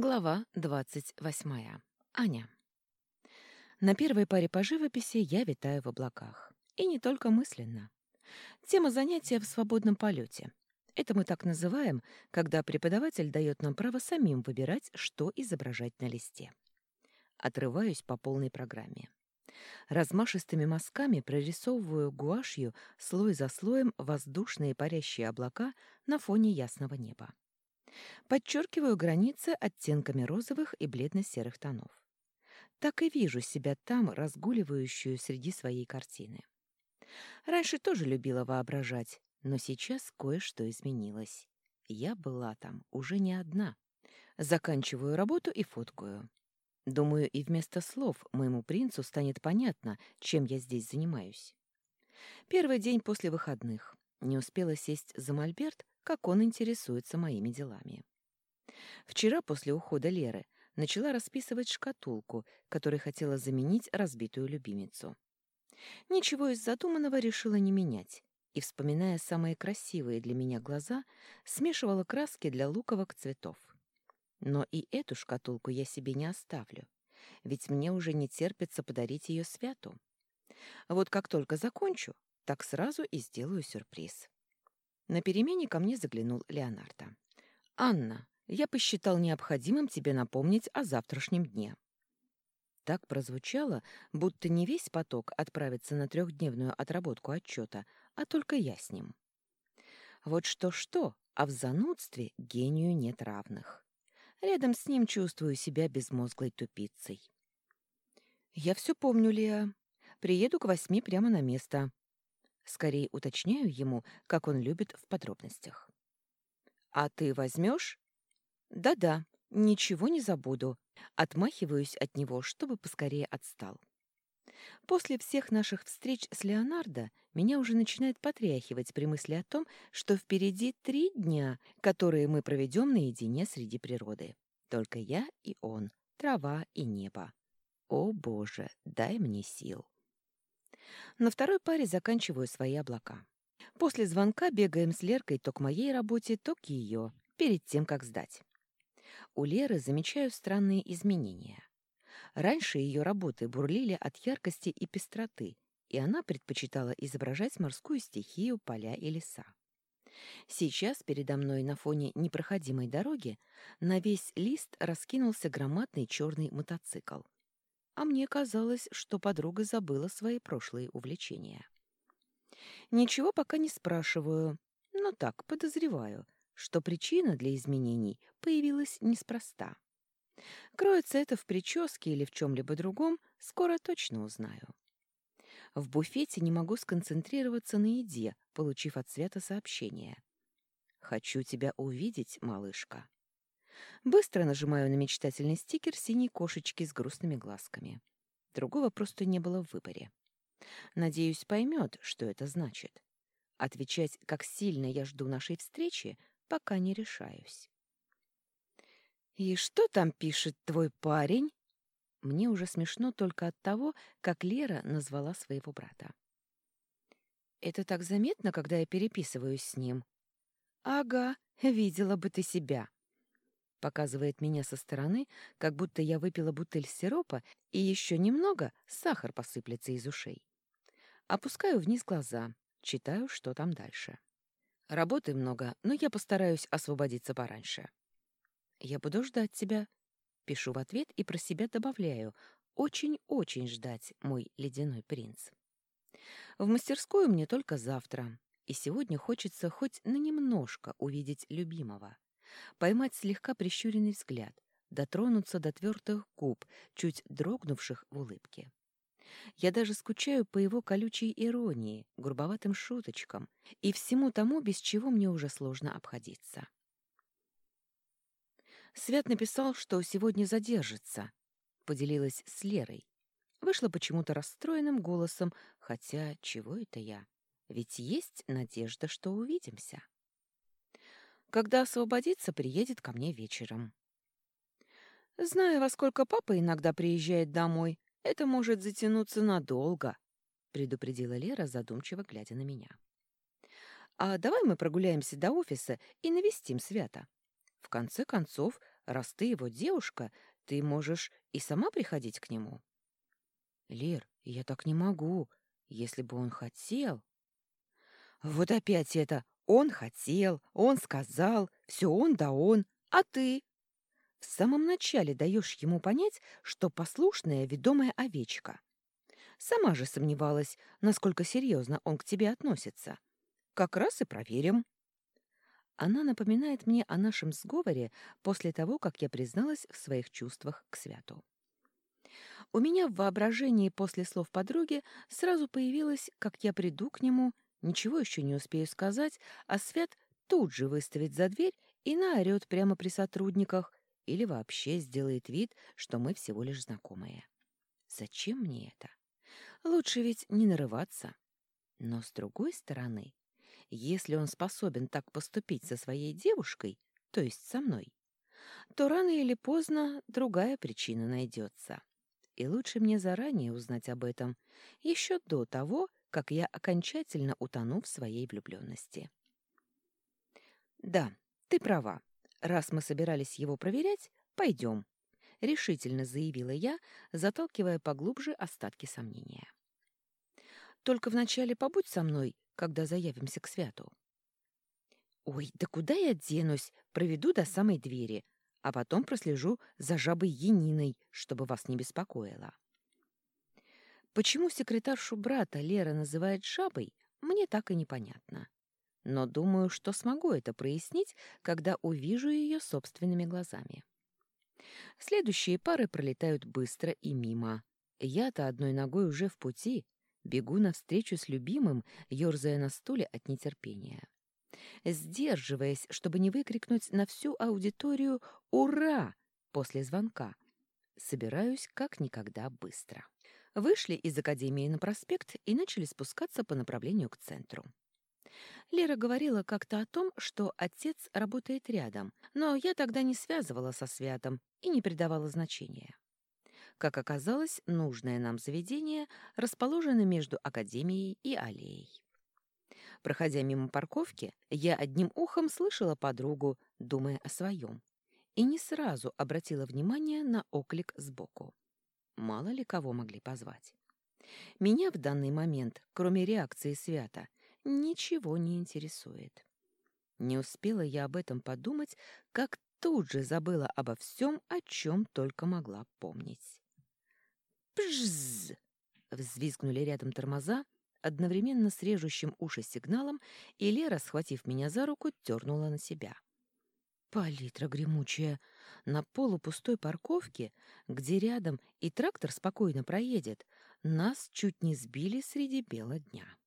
Глава двадцать восьмая. Аня. На первой паре по живописи я витаю в облаках. И не только мысленно. Тема занятия в свободном полете. Это мы так называем, когда преподаватель дает нам право самим выбирать, что изображать на листе. Отрываюсь по полной программе. Размашистыми мазками прорисовываю гуашью слой за слоем воздушные парящие облака на фоне ясного неба. Подчеркиваю границы оттенками розовых и бледно-серых тонов. Так и вижу себя там, разгуливающую среди своей картины. Раньше тоже любила воображать, но сейчас кое-что изменилось. Я была там уже не одна. Заканчиваю работу и фоткаю. Думаю, и вместо слов моему принцу станет понятно, чем я здесь занимаюсь. Первый день после выходных. Не успела сесть за мольберт, как он интересуется моими делами. Вчера после ухода Леры начала расписывать шкатулку, которой хотела заменить разбитую любимицу. Ничего из задуманного решила не менять и, вспоминая самые красивые для меня глаза, смешивала краски для луковок цветов. Но и эту шкатулку я себе не оставлю, ведь мне уже не терпится подарить ее святу. Вот как только закончу, так сразу и сделаю сюрприз. На перемене ко мне заглянул Леонардо. «Анна, я посчитал необходимым тебе напомнить о завтрашнем дне». Так прозвучало, будто не весь поток отправится на трехдневную отработку отчета, а только я с ним. Вот что-что, а в занудстве гению нет равных. Рядом с ним чувствую себя безмозглой тупицей. «Я все помню, Леа. Приеду к восьми прямо на место. Скорее уточняю ему, как он любит в подробностях. «А ты возьмешь?» «Да-да, ничего не забуду». Отмахиваюсь от него, чтобы поскорее отстал. После всех наших встреч с Леонардо меня уже начинает потряхивать при мысли о том, что впереди три дня, которые мы проведем наедине среди природы. Только я и он, трава и небо. О, Боже, дай мне сил. На второй паре заканчиваю свои облака. После звонка бегаем с Леркой то к моей работе, то к ее, перед тем, как сдать. У Леры замечаю странные изменения. Раньше ее работы бурлили от яркости и пестроты, и она предпочитала изображать морскую стихию, поля и леса. Сейчас передо мной на фоне непроходимой дороги на весь лист раскинулся громадный черный мотоцикл а мне казалось, что подруга забыла свои прошлые увлечения. Ничего пока не спрашиваю, но так подозреваю, что причина для изменений появилась неспроста. Кроется это в прическе или в чем-либо другом, скоро точно узнаю. В буфете не могу сконцентрироваться на еде, получив от Света сообщение. «Хочу тебя увидеть, малышка». Быстро нажимаю на мечтательный стикер синей кошечки с грустными глазками. Другого просто не было в выборе. Надеюсь, поймет, что это значит. Отвечать, как сильно я жду нашей встречи, пока не решаюсь. «И что там пишет твой парень?» Мне уже смешно только от того, как Лера назвала своего брата. «Это так заметно, когда я переписываюсь с ним?» «Ага, видела бы ты себя!» Показывает меня со стороны, как будто я выпила бутыль сиропа, и еще немного сахар посыплется из ушей. Опускаю вниз глаза, читаю, что там дальше. Работы много, но я постараюсь освободиться пораньше. «Я буду ждать тебя», — пишу в ответ и про себя добавляю. «Очень-очень ждать, мой ледяной принц». В мастерскую мне только завтра, и сегодня хочется хоть на немножко увидеть любимого поймать слегка прищуренный взгляд, дотронуться до твердых губ, чуть дрогнувших в улыбке. Я даже скучаю по его колючей иронии, грубоватым шуточкам и всему тому, без чего мне уже сложно обходиться. Свят написал, что сегодня задержится, поделилась с Лерой. Вышла почему-то расстроенным голосом, хотя чего это я? Ведь есть надежда, что увидимся. Когда освободится, приедет ко мне вечером. Зная, во сколько папа иногда приезжает домой, это может затянуться надолго, предупредила Лера, задумчиво глядя на меня. А давай мы прогуляемся до офиса и навестим Свята. В конце концов, Раз ты его девушка, ты можешь и сама приходить к нему. Лер, я так не могу. Если бы он хотел... Вот опять это «он хотел», «он сказал», «все он да он», а ты? В самом начале даешь ему понять, что послушная, ведомая овечка. Сама же сомневалась, насколько серьезно он к тебе относится. Как раз и проверим. Она напоминает мне о нашем сговоре после того, как я призналась в своих чувствах к Святу. У меня в воображении после слов подруги сразу появилось, как я приду к нему, ничего еще не успею сказать, а Свят тут же выставит за дверь и наорет прямо при сотрудниках или вообще сделает вид, что мы всего лишь знакомые. Зачем мне это? Лучше ведь не нарываться. Но с другой стороны, если он способен так поступить со своей девушкой, то есть со мной, то рано или поздно другая причина найдется. И лучше мне заранее узнать об этом, еще до того, как я окончательно утону в своей влюбленности. Да, ты права. Раз мы собирались его проверять, пойдем, — решительно заявила я, заталкивая поглубже остатки сомнения. «Только вначале побудь со мной, когда заявимся к святу». «Ой, да куда я денусь? Проведу до самой двери, а потом прослежу за жабой Яниной, чтобы вас не беспокоило». Почему секретаршу брата Лера называет жабой, мне так и непонятно. Но думаю, что смогу это прояснить, когда увижу ее собственными глазами. Следующие пары пролетают быстро и мимо. Я-то одной ногой уже в пути, бегу навстречу с любимым, ерзая на стуле от нетерпения. Сдерживаясь, чтобы не выкрикнуть на всю аудиторию «Ура!» после звонка, собираюсь как никогда быстро. Вышли из академии на проспект и начали спускаться по направлению к центру. Лера говорила как-то о том, что отец работает рядом, но я тогда не связывала со Святом и не придавала значения. Как оказалось, нужное нам заведение расположено между академией и аллеей. Проходя мимо парковки, я одним ухом слышала подругу, думая о своем, и не сразу обратила внимание на оклик сбоку. Мало ли кого могли позвать. Меня в данный момент, кроме реакции Свята, ничего не интересует. Не успела я об этом подумать, как тут же забыла обо всем, о чем только могла помнить. «Пжзз!» — взвизгнули рядом тормоза, одновременно с режущим уши сигналом, и Лера, схватив меня за руку, дернула на себя. Палитра гремучая. На полупустой парковке, где рядом и трактор спокойно проедет, нас чуть не сбили среди бела дня.